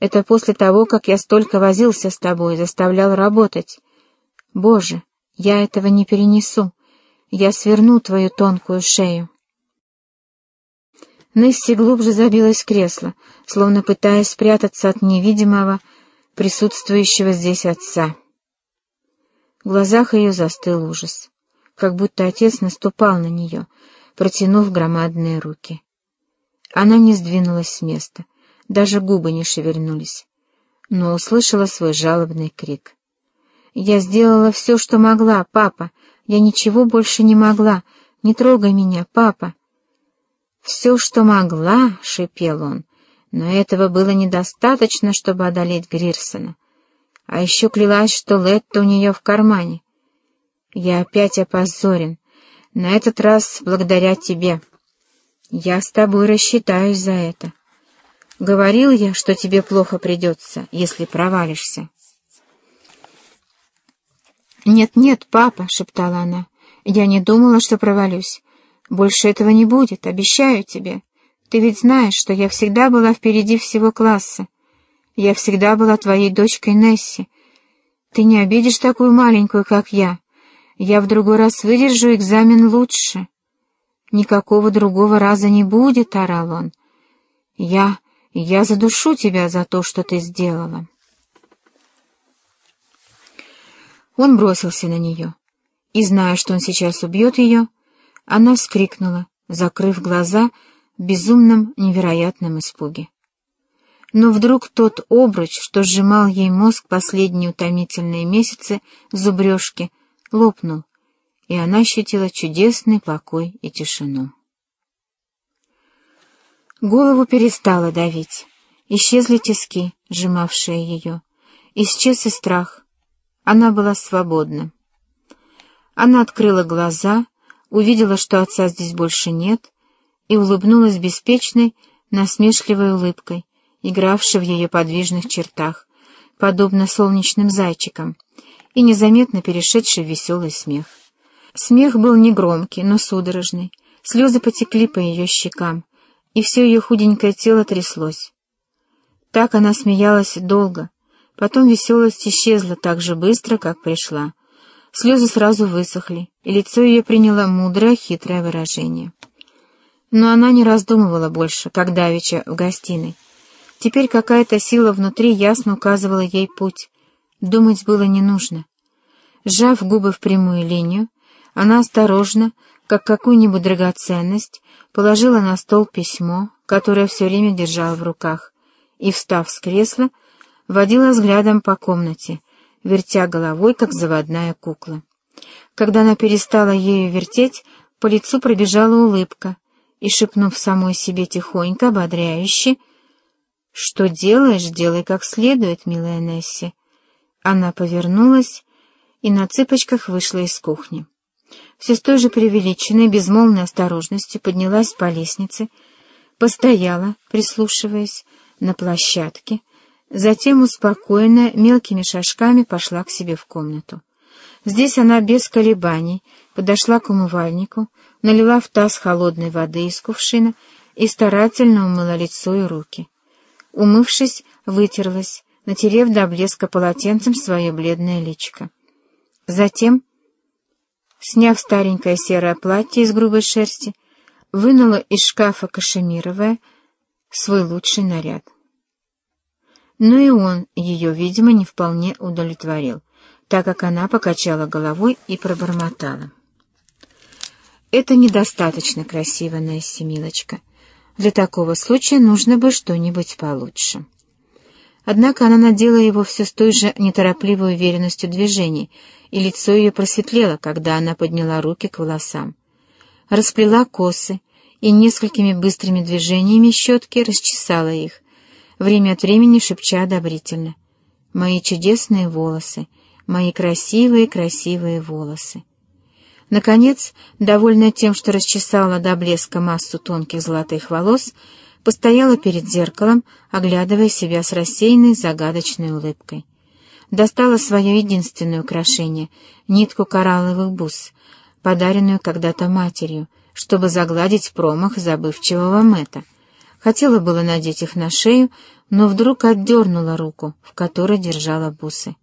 Это после того, как я столько возился с тобой, заставлял работать. Боже, я этого не перенесу. Я сверну твою тонкую шею. Несси глубже забилась в кресло, словно пытаясь спрятаться от невидимого, присутствующего здесь отца. В глазах ее застыл ужас, как будто отец наступал на нее, протянув громадные руки. Она не сдвинулась с места, даже губы не шевельнулись, но услышала свой жалобный крик. «Я сделала все, что могла, папа! Я ничего больше не могла! Не трогай меня, папа!» «Все, что могла!» — шипел он. Но этого было недостаточно, чтобы одолеть Грирсона. А еще клялась, что Летта у нее в кармане. «Я опять опозорен. На этот раз благодаря тебе. Я с тобой рассчитаюсь за это. Говорил я, что тебе плохо придется, если провалишься». «Нет-нет, папа», — шептала она, — «я не думала, что провалюсь. Больше этого не будет, обещаю тебе. Ты ведь знаешь, что я всегда была впереди всего класса. Я всегда была твоей дочкой Несси. Ты не обидишь такую маленькую, как я. Я в другой раз выдержу экзамен лучше. Никакого другого раза не будет, — орал он. Я... я задушу тебя за то, что ты сделала. Он бросился на нее, и, зная, что он сейчас убьет ее, она вскрикнула, закрыв глаза в безумном невероятном испуге. Но вдруг тот обруч, что сжимал ей мозг последние утомительные месяцы зубрежки, лопнул, и она ощутила чудесный покой и тишину. Голову перестала давить, исчезли тиски, сжимавшие ее, исчез и страх. Она была свободна. Она открыла глаза увидела, что отца здесь больше нет, и улыбнулась беспечной, насмешливой улыбкой, игравшей в ее подвижных чертах, подобно солнечным зайчикам, и незаметно перешедшей в веселый смех. Смех был негромкий, но судорожный, слезы потекли по ее щекам, и все ее худенькое тело тряслось. Так она смеялась долго, потом веселость исчезла так же быстро, как пришла. Слезы сразу высохли, и лицо ее приняло мудрое, хитрое выражение. Но она не раздумывала больше, как давеча в гостиной. Теперь какая-то сила внутри ясно указывала ей путь. Думать было не нужно. Сжав губы в прямую линию, она осторожно, как какую-нибудь драгоценность, положила на стол письмо, которое все время держала в руках, и, встав с кресла, водила взглядом по комнате, вертя головой, как заводная кукла. Когда она перестала ею вертеть, по лицу пробежала улыбка, и, шепнув самой себе тихонько, ободряюще, «Что делаешь, делай как следует, милая Несси». Она повернулась и на цыпочках вышла из кухни. Все с той же преувеличенной, безмолвной осторожностью поднялась по лестнице, постояла, прислушиваясь, на площадке, Затем успокоенно, мелкими шажками пошла к себе в комнату. Здесь она без колебаний подошла к умывальнику, налила в таз холодной воды из кувшина и старательно умыла лицо и руки. Умывшись, вытерлась, натерев до блеска полотенцем свое бледное личико. Затем, сняв старенькое серое платье из грубой шерсти, вынула из шкафа кашемировое свой лучший наряд. Но и он ее, видимо, не вполне удовлетворил, так как она покачала головой и пробормотала. «Это недостаточно красиво, Несси, милочка. Для такого случая нужно бы что-нибудь получше». Однако она надела его все с той же неторопливой уверенностью движений, и лицо ее просветлело, когда она подняла руки к волосам. Расплела косы и несколькими быстрыми движениями щетки расчесала их, время от времени шепча одобрительно. «Мои чудесные волосы, мои красивые-красивые волосы». Наконец, довольная тем, что расчесала до блеска массу тонких золотых волос, постояла перед зеркалом, оглядывая себя с рассеянной загадочной улыбкой. Достала свое единственное украшение — нитку коралловых бус, подаренную когда-то матерью, чтобы загладить промах забывчивого Мэтта — Хотела было надеть их на шею, но вдруг отдернула руку, в которой держала бусы.